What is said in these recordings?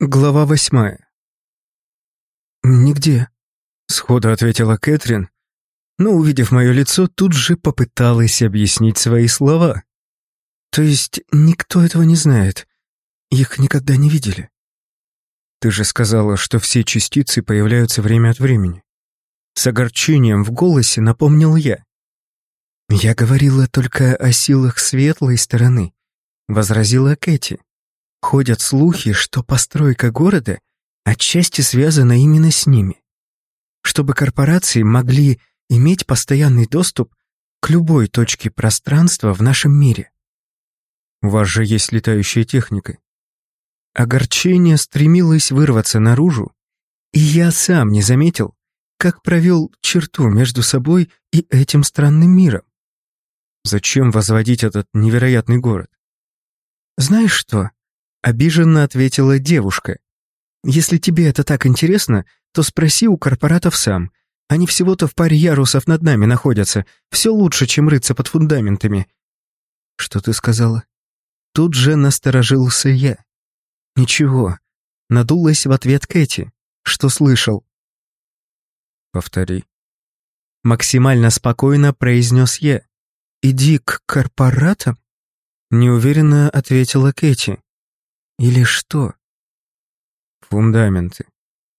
Глава восьмая. «Нигде», — сходу ответила Кэтрин, но, увидев мое лицо, тут же попыталась объяснить свои слова. «То есть никто этого не знает? Их никогда не видели?» «Ты же сказала, что все частицы появляются время от времени». С огорчением в голосе напомнил я. «Я говорила только о силах светлой стороны», — возразила Кэти. Ходят слухи, что постройка города отчасти связана именно с ними. Чтобы корпорации могли иметь постоянный доступ к любой точке пространства в нашем мире. У вас же есть летающая техника. Огорчение стремилось вырваться наружу, и я сам не заметил, как провел черту между собой и этим странным миром. Зачем возводить этот невероятный город? Знаешь что? Обиженно ответила девушка. «Если тебе это так интересно, то спроси у корпоратов сам. Они всего-то в паре ярусов над нами находятся. Все лучше, чем рыться под фундаментами». «Что ты сказала?» Тут же насторожился я. «Ничего». Надулась в ответ Кэти. «Что слышал?» «Повтори». Максимально спокойно произнес я. «Иди к корпоратам?» Неуверенно ответила Кэти. Или что? Фундаменты.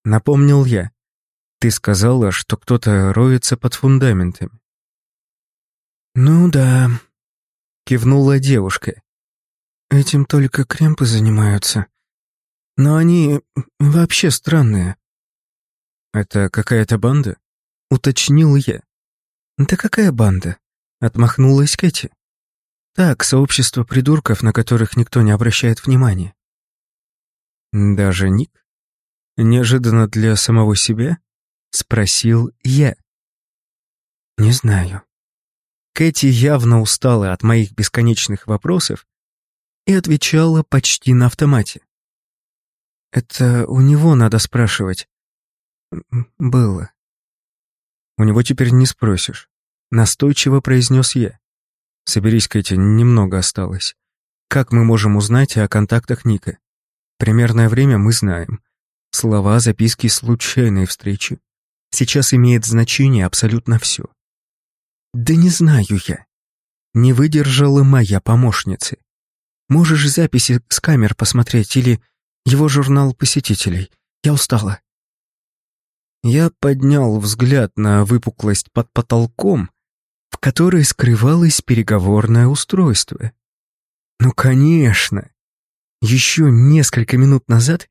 Напомнил я. Ты сказала, что кто-то роется под фундаментами. Ну да, кивнула девушка. Этим только кремпы занимаются. Но они вообще странные. Это какая-то банда? Уточнил я. Да какая банда? Отмахнулась Кэти. Так, сообщество придурков, на которых никто не обращает внимания. «Даже Ник? Неожиданно для самого себя?» — спросил я. «Не знаю». Кэти явно устала от моих бесконечных вопросов и отвечала почти на автомате. «Это у него надо спрашивать. Было». «У него теперь не спросишь», — настойчиво произнес я. «Соберись, Кэти, немного осталось. Как мы можем узнать о контактах Ника?» Примерное время мы знаем. Слова, записки, случайные встречи. Сейчас имеет значение абсолютно все. Да не знаю я. Не выдержала моя помощница. Можешь записи с камер посмотреть или его журнал посетителей. Я устала. Я поднял взгляд на выпуклость под потолком, в которой скрывалось переговорное устройство. Ну, конечно, еще несколько минут назад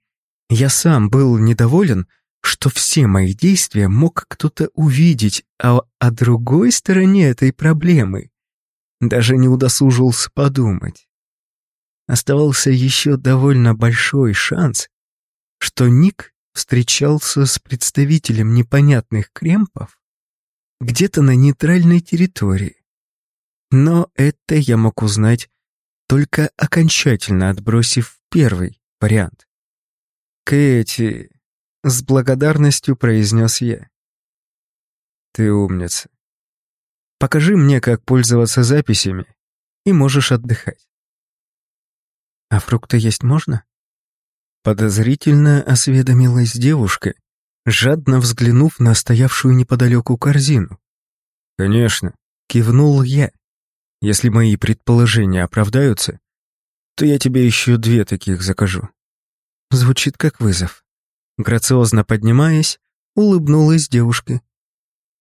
я сам был недоволен, что все мои действия мог кто-то увидеть, а о другой стороне этой проблемы даже не удосужился подумать. Оставался еще довольно большой шанс, что Ник встречался с представителем непонятных кремпов где-то на нейтральной территории. Но это я мог узнать только окончательно отбросив первый вариант. «Кэти», — с благодарностью произнес я. «Ты умница. Покажи мне, как пользоваться записями, и можешь отдыхать». «А фрукты есть можно?» Подозрительно осведомилась девушка, жадно взглянув на стоявшую неподалеку корзину. «Конечно», — кивнул я. Если мои предположения оправдаются, то я тебе еще две таких закажу». Звучит как вызов. Грациозно поднимаясь, улыбнулась девушка.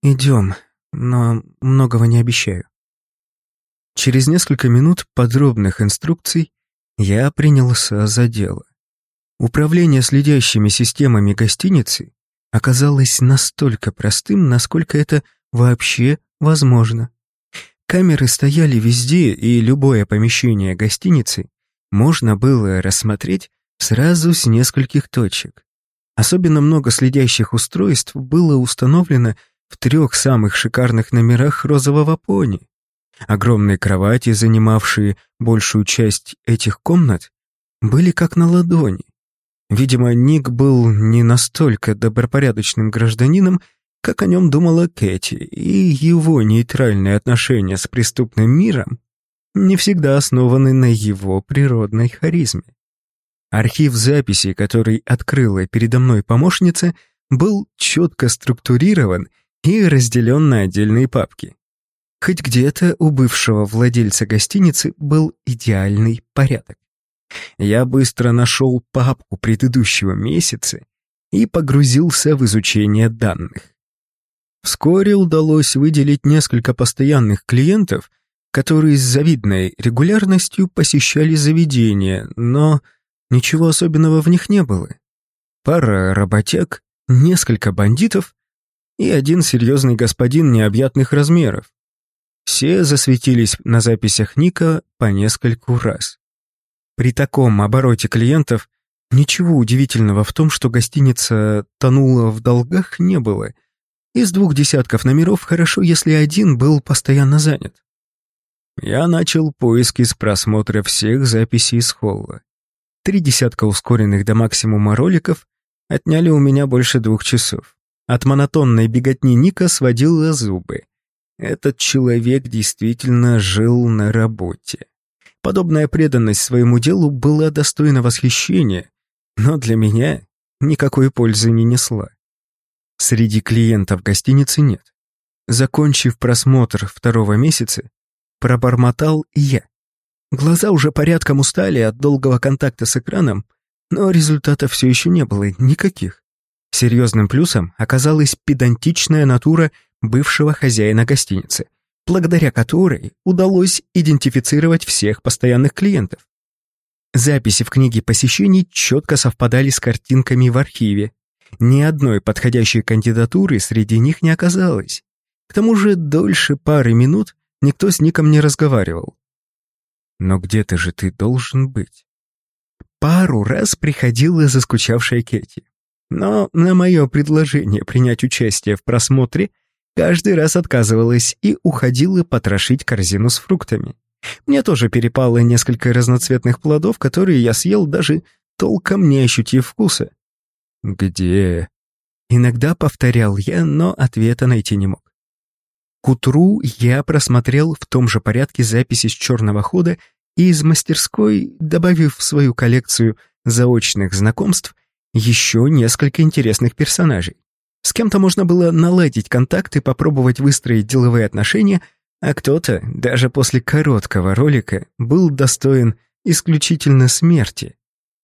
«Идем, но многого не обещаю». Через несколько минут подробных инструкций я принялся за дело. Управление следящими системами гостиницы оказалось настолько простым, насколько это вообще возможно. Камеры стояли везде, и любое помещение гостиницы можно было рассмотреть сразу с нескольких точек. Особенно много следящих устройств было установлено в трех самых шикарных номерах розового пони. Огромные кровати, занимавшие большую часть этих комнат, были как на ладони. Видимо, Ник был не настолько добропорядочным гражданином, как о нем думала Кэти, и его нейтральные отношения с преступным миром не всегда основаны на его природной харизме. Архив записей, который открыла передо мной помощница, был четко структурирован и разделен на отдельные папки. Хоть где-то у бывшего владельца гостиницы был идеальный порядок. Я быстро нашел папку предыдущего месяца и погрузился в изучение данных. Вскоре удалось выделить несколько постоянных клиентов, которые с завидной регулярностью посещали заведения, но ничего особенного в них не было. Пара работяг, несколько бандитов и один серьезный господин необъятных размеров. Все засветились на записях Ника по нескольку раз. При таком обороте клиентов ничего удивительного в том, что гостиница тонула в долгах, не было. Из двух десятков номеров хорошо, если один был постоянно занят. Я начал поиски с просмотра всех записей из холла. Три десятка ускоренных до максимума роликов отняли у меня больше двух часов. От монотонной беготни Ника сводила зубы. Этот человек действительно жил на работе. Подобная преданность своему делу была достойна восхищения, но для меня никакой пользы не несла. Среди клиентов гостиницы нет. Закончив просмотр второго месяца, пробормотал я. Глаза уже порядком устали от долгого контакта с экраном, но результата все еще не было никаких. Серьезным плюсом оказалась педантичная натура бывшего хозяина гостиницы, благодаря которой удалось идентифицировать всех постоянных клиентов. Записи в книге посещений четко совпадали с картинками в архиве. Ни одной подходящей кандидатуры среди них не оказалось. К тому же дольше пары минут никто с Ником не разговаривал. «Но где-то же ты должен быть?» Пару раз приходила заскучавшая Кетти. Но на мое предложение принять участие в просмотре каждый раз отказывалась и уходила потрошить корзину с фруктами. Мне тоже перепало несколько разноцветных плодов, которые я съел, даже толком не ощутив вкуса. «Где?» Иногда повторял я, но ответа найти не мог. К утру я просмотрел в том же порядке записи с черного хода и из мастерской, добавив в свою коллекцию заочных знакомств еще несколько интересных персонажей. С кем-то можно было наладить контакты, попробовать выстроить деловые отношения, а кто-то, даже после короткого ролика, был достоин исключительно смерти.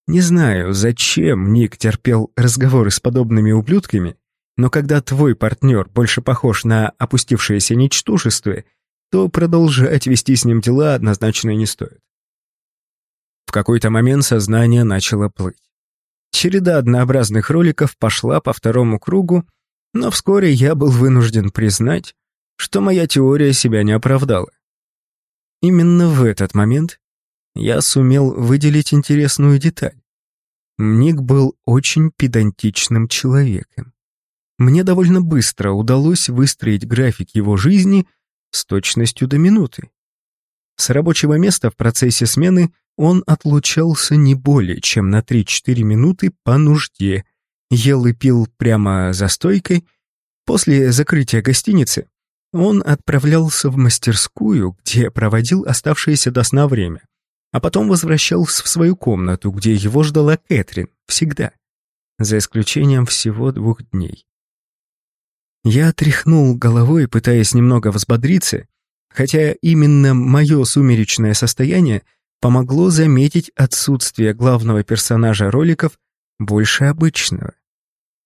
Не знаю, зачем Ник терпел разговоры с подобными ублюдками, но когда твой партнер больше похож на опустившееся ничтожество, то продолжать вести с ним дела однозначно не стоит. В какой-то момент сознание начало плыть. Череда однообразных роликов пошла по второму кругу, но вскоре я был вынужден признать, что моя теория себя не оправдала. Именно в этот момент я сумел выделить интересную деталь. Ник был очень педантичным человеком. Мне довольно быстро удалось выстроить график его жизни с точностью до минуты. С рабочего места в процессе смены он отлучался не более чем на 3-4 минуты по нужде, ел и пил прямо за стойкой. После закрытия гостиницы он отправлялся в мастерскую, где проводил оставшееся до сна время, а потом возвращался в свою комнату, где его ждала Кэтрин, всегда, за исключением всего двух дней. Я тряхнул головой, пытаясь немного взбодриться, хотя именно мое сумеречное состояние помогло заметить отсутствие главного персонажа роликов больше обычного.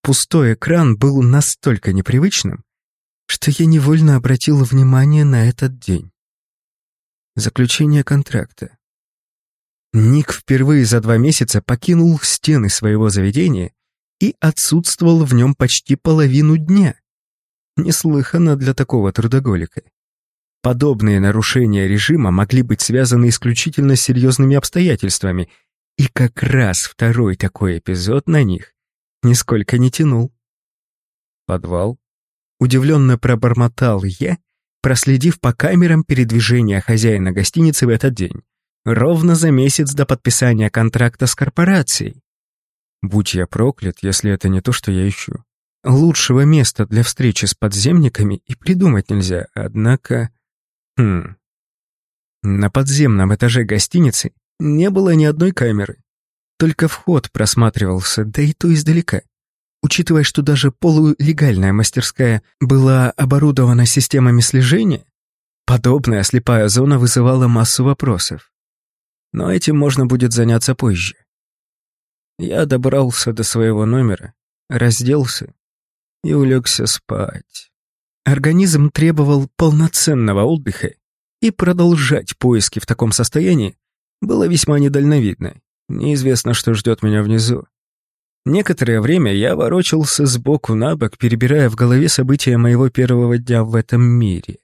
Пустой экран был настолько непривычным, что я невольно обратил внимание на этот день. Заключение контракта. Ник впервые за два месяца покинул стены своего заведения и отсутствовал в нем почти половину дня. Неслыханно для такого трудоголика. Подобные нарушения режима могли быть связаны исключительно с серьезными обстоятельствами, и как раз второй такой эпизод на них нисколько не тянул. Подвал. Удивленно пробормотал я, проследив по камерам передвижения хозяина гостиницы в этот день, ровно за месяц до подписания контракта с корпорацией. Будь я проклят, если это не то, что я ищу. Лучшего места для встречи с подземниками и придумать нельзя, однако... Хм... На подземном этаже гостиницы не было ни одной камеры. Только вход просматривался, да и то издалека. Учитывая, что даже полулегальная мастерская была оборудована системами слежения, подобная слепая зона вызывала массу вопросов. Но этим можно будет заняться позже. Я добрался до своего номера, разделся и улегся спать. Организм требовал полноценного отдыха, и продолжать поиски в таком состоянии было весьма недальновидно. Неизвестно, что ждет меня внизу. Некоторое время я ворочался сбоку на бок, перебирая в голове события моего первого дня в этом мире.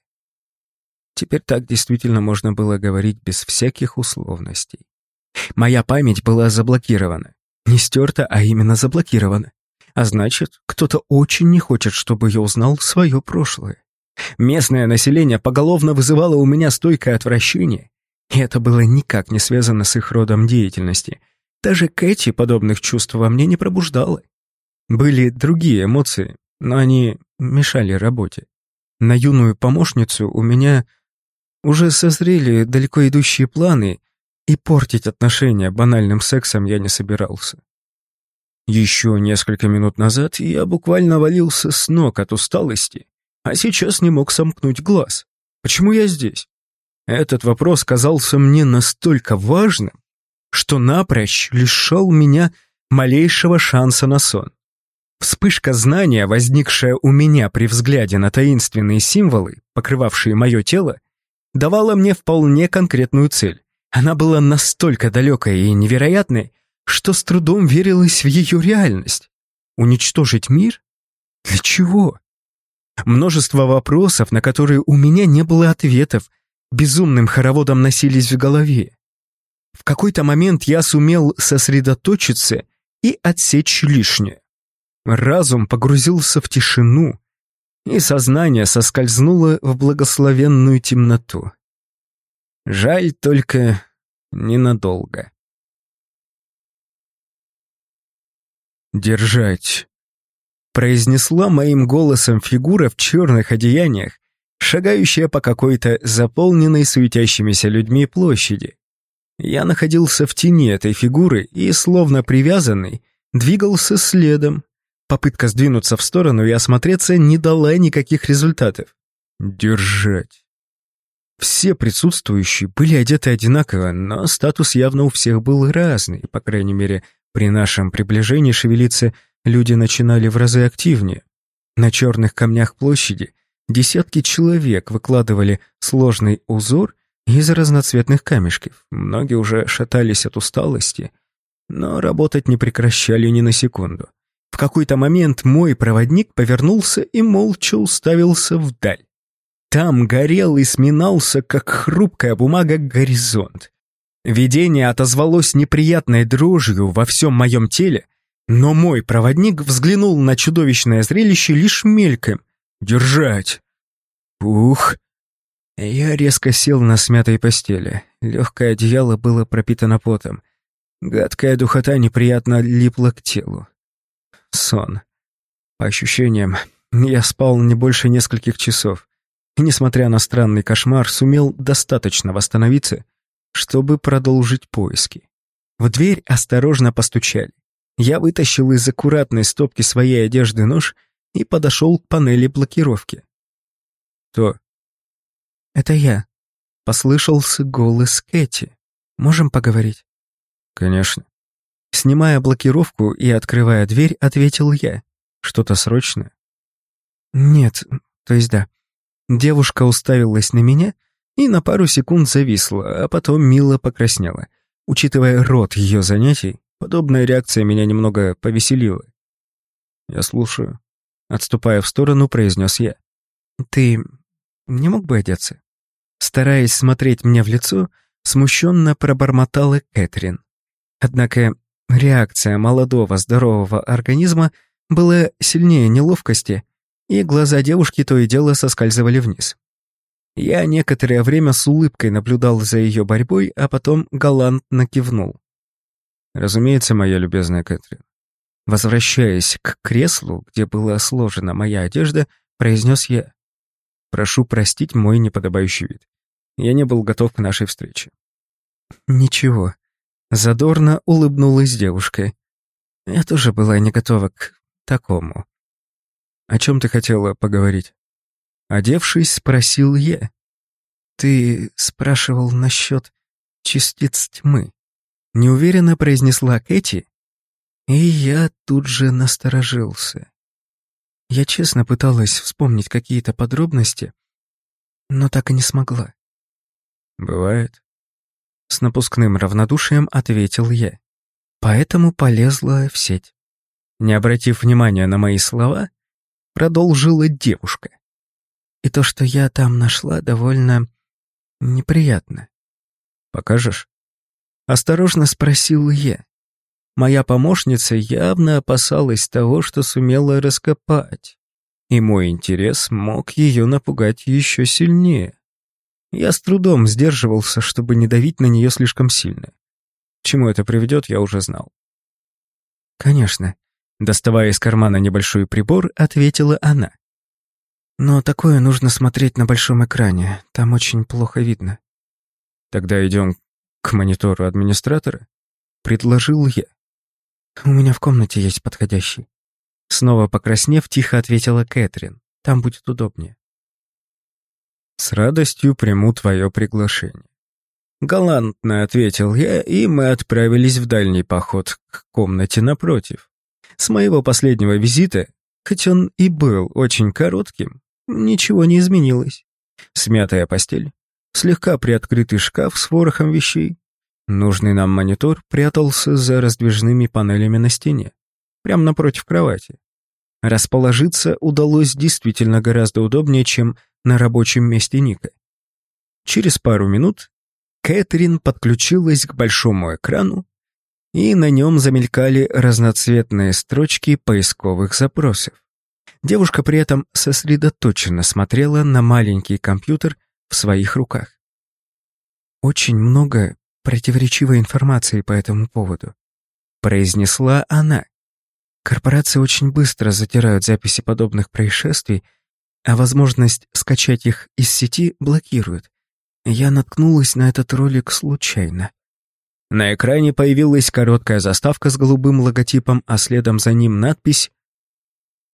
Теперь так действительно можно было говорить без всяких условностей. Моя память была заблокирована. Не стерта, а именно заблокирована. А значит, кто-то очень не хочет, чтобы я узнал свое прошлое. Местное население поголовно вызывало у меня стойкое отвращение, и это было никак не связано с их родом деятельности. Даже Кэти подобных чувств во мне не пробуждала. Были другие эмоции, но они мешали работе. На юную помощницу у меня уже созрели далеко идущие планы, и портить отношения банальным сексом я не собирался. Еще несколько минут назад я буквально валился с ног от усталости, а сейчас не мог сомкнуть глаз. Почему я здесь? Этот вопрос казался мне настолько важным, что напрочь лишал меня малейшего шанса на сон. Вспышка знания, возникшая у меня при взгляде на таинственные символы, покрывавшие мое тело, давала мне вполне конкретную цель. Она была настолько далекой и невероятной, что с трудом верилось в ее реальность. Уничтожить мир? Для чего? Множество вопросов, на которые у меня не было ответов, безумным хороводом носились в голове. В какой-то момент я сумел сосредоточиться и отсечь лишнее. Разум погрузился в тишину, и сознание соскользнуло в благословенную темноту. Жаль только ненадолго. «Держать!» произнесла моим голосом фигура в черных одеяниях, шагающая по какой-то заполненной светящимися людьми площади. Я находился в тени этой фигуры и, словно привязанный, двигался следом. Попытка сдвинуться в сторону и осмотреться не дала никаких результатов. Держать. Все присутствующие были одеты одинаково, но статус явно у всех был разный, по крайней мере, при нашем приближении шевелиться люди начинали в разы активнее. На черных камнях площади десятки человек выкладывали сложный узор из разноцветных камешков. Многие уже шатались от усталости, но работать не прекращали ни на секунду. В какой-то момент мой проводник повернулся и молча уставился вдаль. Там горел и сминался, как хрупкая бумага, горизонт. Видение отозвалось неприятной дрожью во всем моем теле, но мой проводник взглянул на чудовищное зрелище лишь мельком. «Держать!» «Ух!» Я резко сел на смятой постели. Легкое одеяло было пропитано потом. Гадкая духота неприятно липла к телу. Сон. По ощущениям, я спал не больше нескольких часов. И, несмотря на странный кошмар, сумел достаточно восстановиться, чтобы продолжить поиски. В дверь осторожно постучали. Я вытащил из аккуратной стопки своей одежды нож и подошел к панели блокировки. «Кто?» «Это я», — послышался голос Кэти. «Можем поговорить?» «Конечно». Снимая блокировку и открывая дверь, ответил я. «Что-то срочное?» «Нет, то есть да». Девушка уставилась на меня и на пару секунд зависла, а потом мило покраснела. Учитывая род ее занятий, Подобная реакция меня немного повеселила. «Я слушаю», — отступая в сторону, произнес я. «Ты не мог бы одеться?» Стараясь смотреть мне в лицо, смущенно пробормотала Кэтрин. Однако реакция молодого здорового организма была сильнее неловкости, и глаза девушки то и дело соскальзывали вниз. Я некоторое время с улыбкой наблюдал за ее борьбой, а потом галантно кивнул. Разумеется, моя любезная Кэтрин. Возвращаясь к креслу, где была сложена моя одежда, произнес я. Прошу простить мой неподобающий вид. Я не был готов к нашей встрече. Ничего. Задорно улыбнулась девушка. Я тоже была не готова к такому. О чем ты хотела поговорить? Одевшись, спросил я. Ты спрашивал насчет частиц тьмы. Неуверенно произнесла Кэти, и я тут же насторожился. Я честно пыталась вспомнить какие-то подробности, но так и не смогла. «Бывает», — с напускным равнодушием ответил я. Поэтому полезла в сеть. Не обратив внимания на мои слова, продолжила девушка. И то, что я там нашла, довольно неприятно. «Покажешь?» Осторожно спросил я. Моя помощница явно опасалась того, что сумела раскопать, и мой интерес мог ее напугать еще сильнее. Я с трудом сдерживался, чтобы не давить на нее слишком сильно. Чему это приведет, я уже знал. «Конечно», — доставая из кармана небольшой прибор, ответила она. «Но такое нужно смотреть на большом экране, там очень плохо видно». «Тогда идем к монитору администратора?» — предложил я. «У меня в комнате есть подходящий». Снова покраснев, тихо ответила Кэтрин. «Там будет удобнее». «С радостью приму твое приглашение». Галантно ответил я, и мы отправились в дальний поход к комнате напротив. С моего последнего визита, хоть он и был очень коротким, ничего не изменилось. Смятая постель, слегка приоткрытый шкаф с ворохом вещей, Нужный нам монитор прятался за раздвижными панелями на стене, прямо напротив кровати. Расположиться удалось действительно гораздо удобнее, чем на рабочем месте Ника. Через пару минут Кэтрин подключилась к большому экрану, и на нем замелькали разноцветные строчки поисковых запросов. Девушка при этом сосредоточенно смотрела на маленький компьютер в своих руках. Очень много противоречивой информации по этому поводу. Произнесла она. Корпорации очень быстро затирают записи подобных происшествий, а возможность скачать их из сети блокируют. Я наткнулась на этот ролик случайно. На экране появилась короткая заставка с голубым логотипом, а следом за ним надпись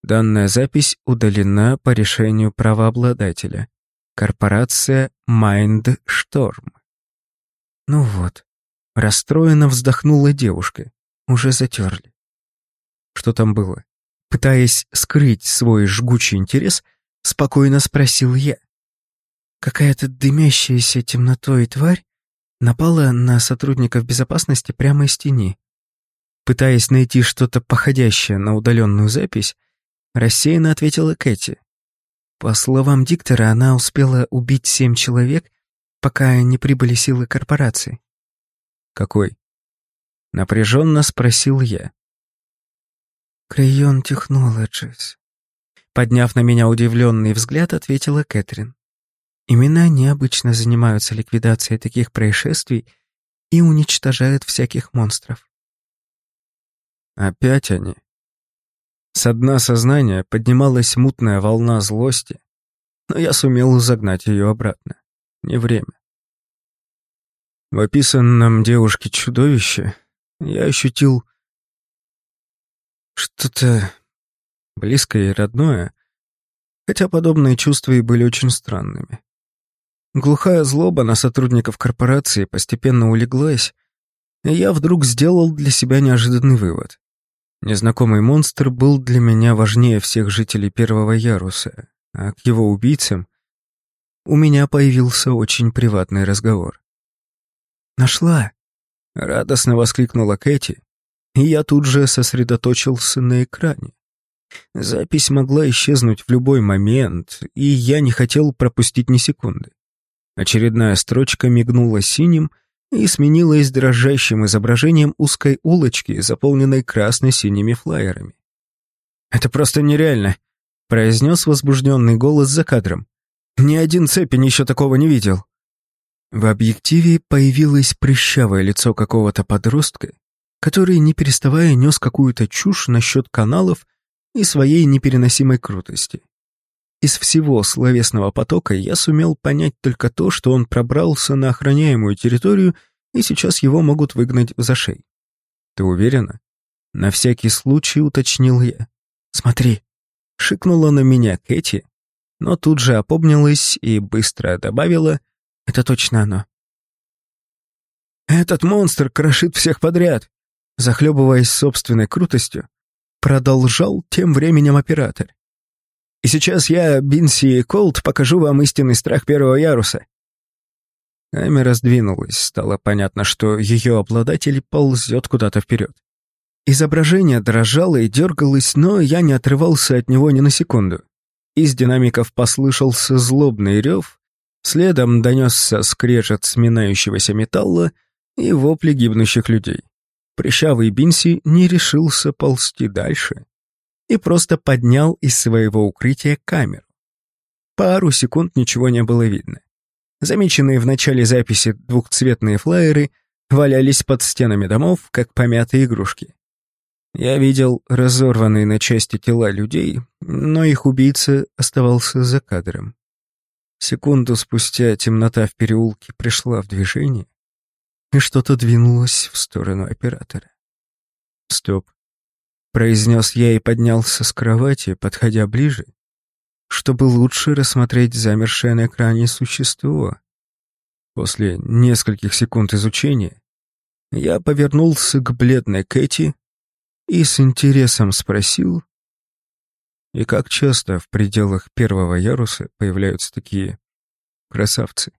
«Данная запись удалена по решению правообладателя. Корпорация Mindstorm». Ну вот, расстроенно вздохнула девушка. Уже затерли. Что там было? Пытаясь скрыть свой жгучий интерес, спокойно спросил я. Какая-то дымящаяся темнотой тварь напала на сотрудников безопасности прямо из тени. Пытаясь найти что-то походящее на удаленную запись, рассеянно ответила Кэти. По словам диктора, она успела убить семь человек пока не прибыли силы корпорации. Какой? Напряженно спросил я. Крейон Технологис. Подняв на меня удивленный взгляд, ответила Кэтрин. Именно они обычно занимаются ликвидацией таких происшествий и уничтожают всяких монстров. Опять они. С дна сознания поднималась мутная волна злости, но я сумел загнать ее обратно не время. В описанном девушке чудовище я ощутил что-то близкое и родное, хотя подобные чувства и были очень странными. Глухая злоба на сотрудников корпорации постепенно улеглась, и я вдруг сделал для себя неожиданный вывод. Незнакомый монстр был для меня важнее всех жителей первого яруса, а к его убийцам у меня появился очень приватный разговор. «Нашла!» — радостно воскликнула Кэти, и я тут же сосредоточился на экране. Запись могла исчезнуть в любой момент, и я не хотел пропустить ни секунды. Очередная строчка мигнула синим и сменилась дрожащим изображением узкой улочки, заполненной красно-синими флаерами. «Это просто нереально», — произнес возбужденный голос за кадром. Ни один Цепень еще такого не видел. В объективе появилось прыщавое лицо какого-то подростка, который, не переставая, нес какую-то чушь насчет каналов и своей непереносимой крутости. Из всего словесного потока я сумел понять только то, что он пробрался на охраняемую территорию и сейчас его могут выгнать в зашей. Ты уверена? На всякий случай уточнил я. Смотри, шикнула на меня Кэти, но тут же опомнилась и быстро добавила, это точно оно. Этот монстр крошит всех подряд, захлебываясь собственной крутостью, продолжал тем временем оператор. И сейчас я, Бинси Колт, покажу вам истинный страх первого яруса. Камера сдвинулась, стало понятно, что ее обладатель ползет куда-то вперед. Изображение дрожало и дергалось, но я не отрывался от него ни на секунду. Из динамиков послышался злобный рев, следом донесся скрежет сминающегося металла и вопли гибнущих людей. Прищавый Бинси не решился ползти дальше и просто поднял из своего укрытия камеру. Пару секунд ничего не было видно. Замеченные в начале записи двухцветные флаеры валялись под стенами домов, как помятые игрушки. Я видел разорванные на части тела людей, но их убийца оставался за кадром. Секунду спустя темнота в переулке пришла в движение, и что-то двинулось в сторону оператора. «Стоп», — произнес я и поднялся с кровати, подходя ближе, чтобы лучше рассмотреть замершее на экране существо. После нескольких секунд изучения я повернулся к бледной Кэти и с интересом спросил, и как часто в пределах первого яруса появляются такие красавцы?